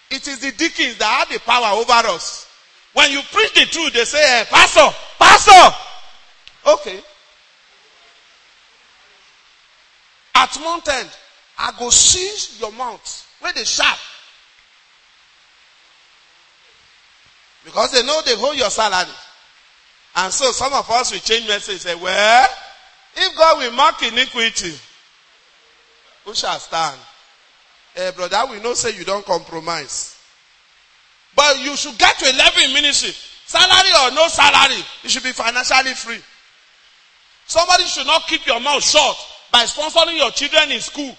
it is the deacons that have the power over us. When you preach the truth, they say, hey, Pastor, Pastor. Okay. At month end, I go seize your mouth. Where they sharp. Because they know they hold your salary. And so some of us will change message say, well, if God will mark iniquity, who shall stand? Eh, brother, we know say you don't compromise. But you should get to a level in ministry. Salary or no salary, you should be financially free. Somebody should not keep your mouth shut by sponsoring your children in school.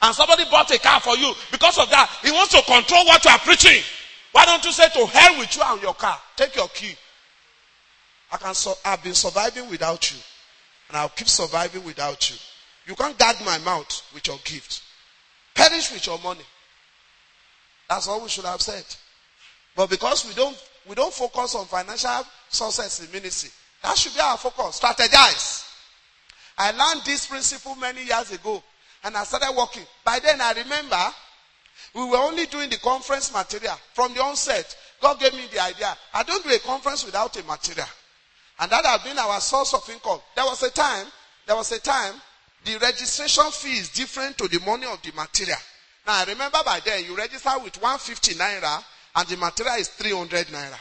And somebody bought a car for you. Because of that, he wants to control what you are preaching. Why don't you say to hell with you and your car? Take your key. I can so, I've been surviving without you. And I'll keep surviving without you. You can't guard my mouth with your gift. Perish with your money. That's all we should have said. But because we don't we don't focus on financial success in ministry, that should be our focus. Strategize. I learned this principle many years ago and I started working. By then I remember we were only doing the conference material from the onset. God gave me the idea. I don't do a conference without a material. And that has been our source of income. There was a time, there was a time, the registration fee is different to the money of the material. Now I remember by then you register with 150 naira and the material is 300 naira.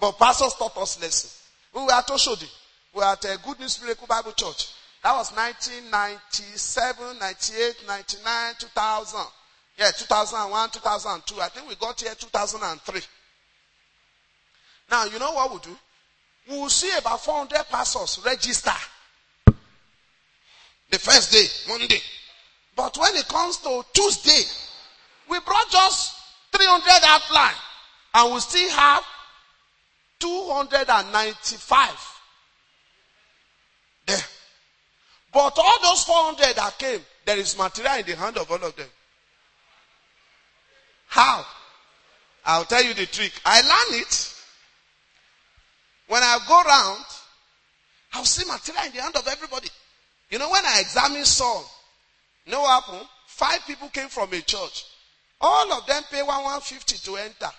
But pastors taught us lesson. We were at Oshodi. We were at a Good News Miracle Bible Church. That was 1997, 98, 99, 2000. Yeah, 2001, 2002. I think we got here 2003. Now, you know what we'll do? We will see about 400 pastors register. The first day, Monday. But when it comes to Tuesday, we brought just 300 outline. And we still have 295 there. But all those 400 that came, there is material in the hand of all of them. How? I'll tell you the trick. I learn it. When I go around, I'll see material in the hand of everybody. You know, when I examine Saul, you know what happened? Five people came from a church. All of them pay one one fifty to enter.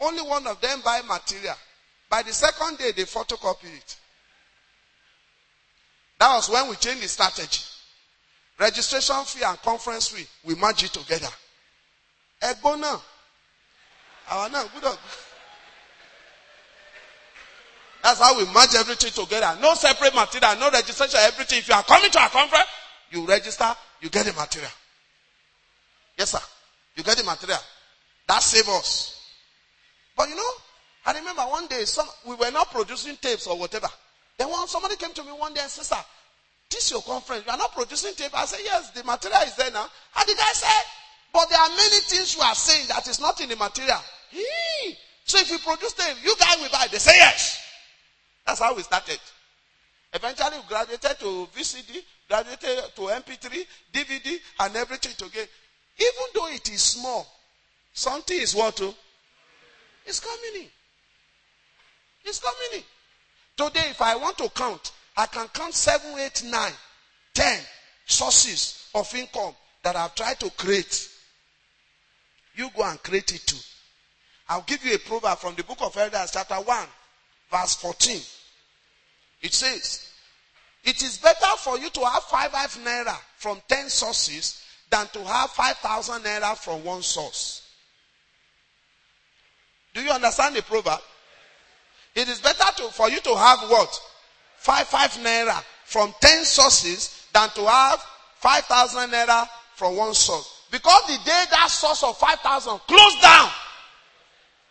Only one of them buy material. By the second day, they photocopy it. That was when we changed the strategy. Registration fee and conference fee, we merge it together. Ẹ̀gbọ́n náà. Àwa náà gbúdọ̀. That's how we merge everything together. No separate material, no registration, everything. If you are coming to our conference, you register, you get the material. Yes, sir. You get the material. That saves us. But you know, I remember one day, some, we were not producing tapes or whatever. Then one, somebody came to me one day and said, sir, this is your conference. You are not producing tape. I said, yes, the material is there now. And the guy said, but there are many things you are saying that is not in the material. So if you produce them, you guys will buy. They say yes. That's how we started. Eventually we graduated to VCD, graduated to MP3, DVD, and everything together. Even though it is small, something is what to? It's coming in. It's coming in. Today, if I want to count, I can count seven, eight, nine, ten sources of income that I've tried to create. You go and create it too. I'll give you a proverb from the book of Elders, chapter 1, verse 14. It says, It is better for you to have five, five naira from ten sources than to have 5,000 naira from one source. Do you understand the proverb? It is better to, for you to have what? Five, five naira from 10 sources than to have 5,000 naira from one source. Because the day that source of 5,000 closed down,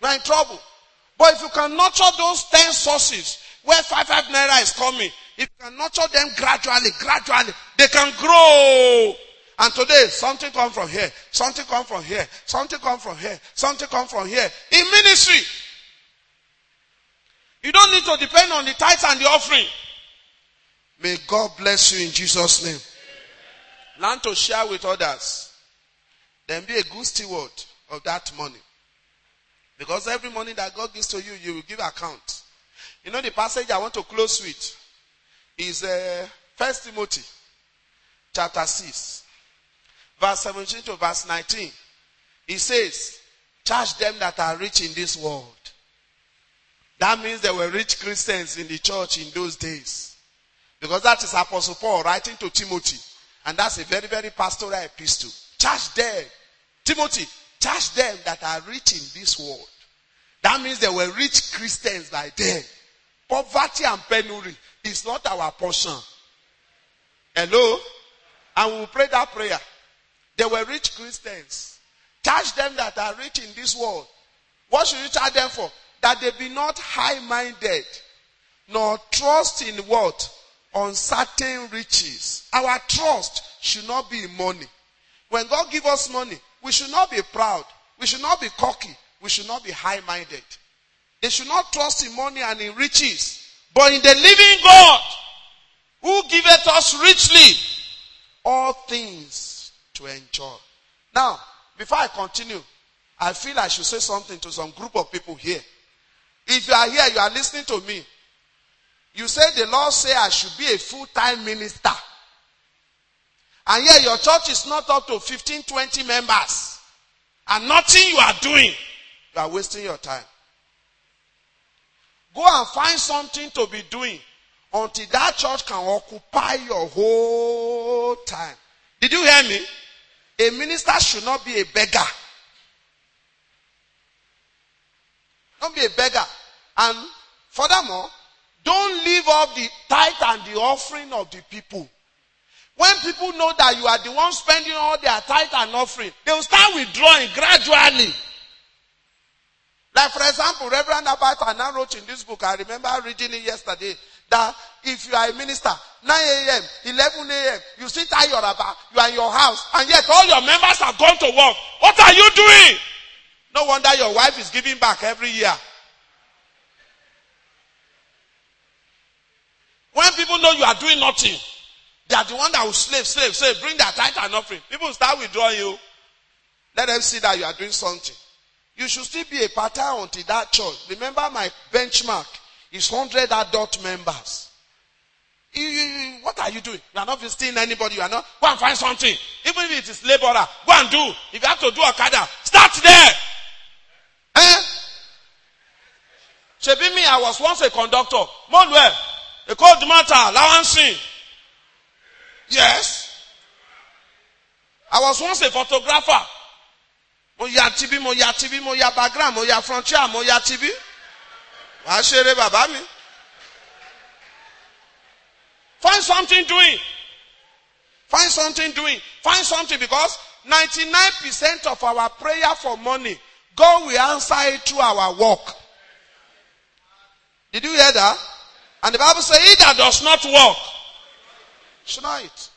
you're in trouble. But if you can nurture those 10 sources where 5, 5 naira is coming, if you can nurture them gradually, gradually, they can grow. And today, something come from here, something come from here, something come from here, something come from here. In ministry, you don't need to depend on the tithes and the offering. May God bless you in Jesus' name. Learn to share with others. Then be a good steward of that money. Because every money that God gives to you, you will give account. You know the passage I want to close with is uh, First Timothy chapter 6 verse 17 to verse 19. He says, charge them that are rich in this world. That means there were rich Christians in the church in those days. Because that is Apostle Paul writing to Timothy. And that's a very, very pastoral epistle. Charge them. Timothy, charge them that are rich in this world. That means there were rich Christians by then. Poverty and penury is not our portion. Hello? And we will pray that prayer. There were rich Christians. Charge them that are rich in this world. What should you charge them for? That they be not high-minded, nor trust in what? Uncertain riches. Our trust should not be in money. When God give us money, we should not be proud. We should not be cocky. We should not be high-minded. They should not trust in money and in riches, but in the living God, who giveth us richly all things to enjoy. Now, before I continue, I feel I should say something to some group of people here. If you are here, you are listening to me. You say the Lord say I should be a full-time minister. And yet your church is not up to 15, 20 members. And nothing you are doing. You are wasting your time. Go and find something to be doing until that church can occupy your whole time. Did you hear me? A minister should not be a beggar. Don't be a beggar. And furthermore, don't leave off the tithe and the offering of the people. When people know that you are the one spending all their tithe and offering, they will start withdrawing gradually. Like for example, Reverend Abbott Anna wrote in this book, I remember reading it yesterday, that if you are a minister, 9 a.m., 11 a.m., you sit at your rabba, you are in your house, and yet all your members have gone to work. What are you doing? No wonder your wife is giving back every year. When people know you are doing nothing, they are the one that will slave, slave, slave, bring their tithe and offering. People start withdrawing you. Let them see that you are doing something. You should still be a partner until that church. Remember my benchmark is 100 adult members. You, you, what are you doing? You are not visiting anybody. You are not. Go and find something. Even if it is laborer, go and do. If you have to do okada, start there. Eh? Shebi me, I was once a conductor. Monwell, a cold matter, Lawansin. Yes. I was once a photographer. mo ya tibí mo ya mo ya background mo ya frontier mo ya tibí wàá ṣeré bàbá mi. find something doing find something doing find something because ninety-nine percent of our prayer for money God will answer it through our work. Did you hear that? And the Bible says, "He that does not work should not eat."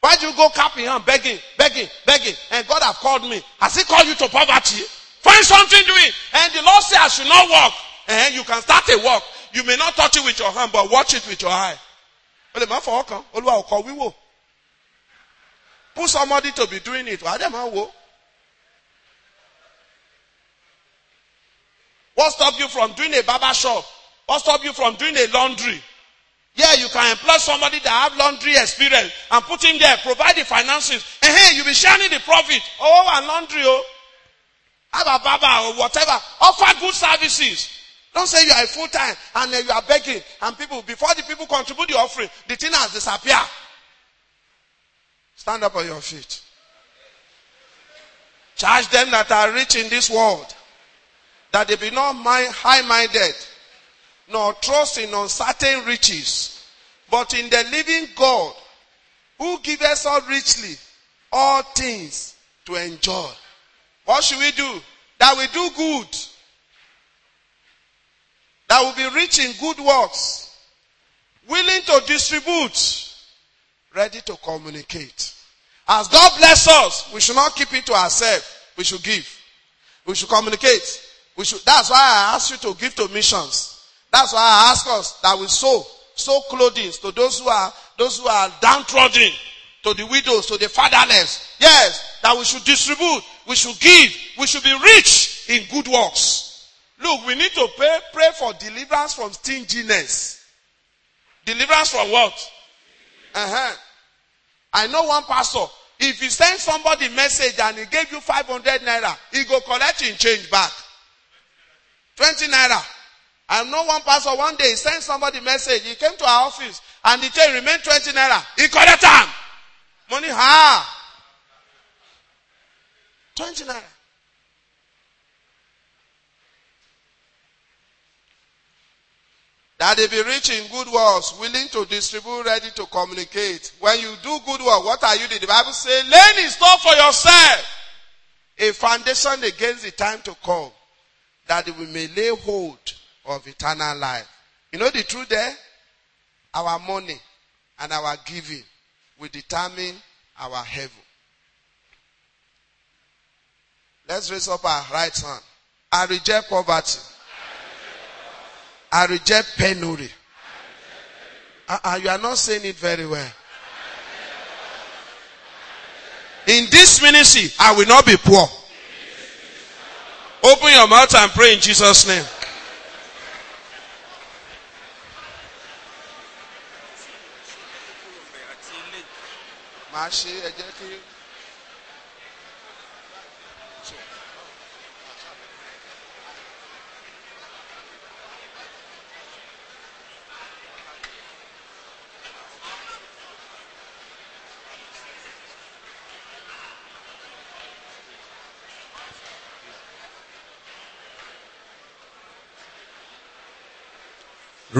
Why do you go cap in hand begging, begging, begging? And God have called me. Has He called you to poverty? Find something doing. And the Lord says I should not work. And you can start a work. You may not touch it with your hand, but watch it with your eye. Put somebody to be doing it. What stop you from doing a barber shop? What stop you from doing a laundry? Yeah, you can employ somebody that have laundry experience and put him there, provide the finances, eh, and hey, you'll be sharing the profit. Oh, and laundry, oh. Have a baba or whatever. Offer good services. Don't say you are full time and you are begging and people, before the people contribute the offering, the thing has disappeared. Stand up on your feet. Charge them that are rich in this world, that they be not high-minded, nor trust in uncertain riches, but in the living God, who giveth us richly all things to enjoy. What should we do? That we do good. That will be rich in good works. Willing to distribute. Ready to communicate. As God bless us, we should not keep it to ourselves. We should give. We should communicate. We should, that's why I ask you to give to missions. That's why I ask us that we sow, sow clothing to those who are, those who are downtrodden, to the widows, to the fatherless. Yes, that we should distribute, we should give, we should be rich in good works. Look, we need to pray, pray for deliverance from stinginess. Deliverance from what? Uh-huh. I know one pastor. If he send somebody message and he gave you 500 naira, he go collect in change back. 20 naira. I know one pastor one day he sent somebody message. He came to our office and the change remained 20 naira. He collect time. Money ha. 20 naira. That they be rich in good works, willing to distribute, ready to communicate. When you do good work, what are you doing? The Bible says, lay in store for yourself a foundation against the time to come, that we may lay hold of eternal life. You know the truth there? Our money and our giving will determine our heaven. Let's raise up our right hand. I reject poverty. I reject penury. Uh, you are not saying it very well. In this ministry, I will not be poor. Open your mouth and pray in Jesus' name.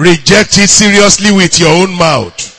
Reject it seriously with your own mouth.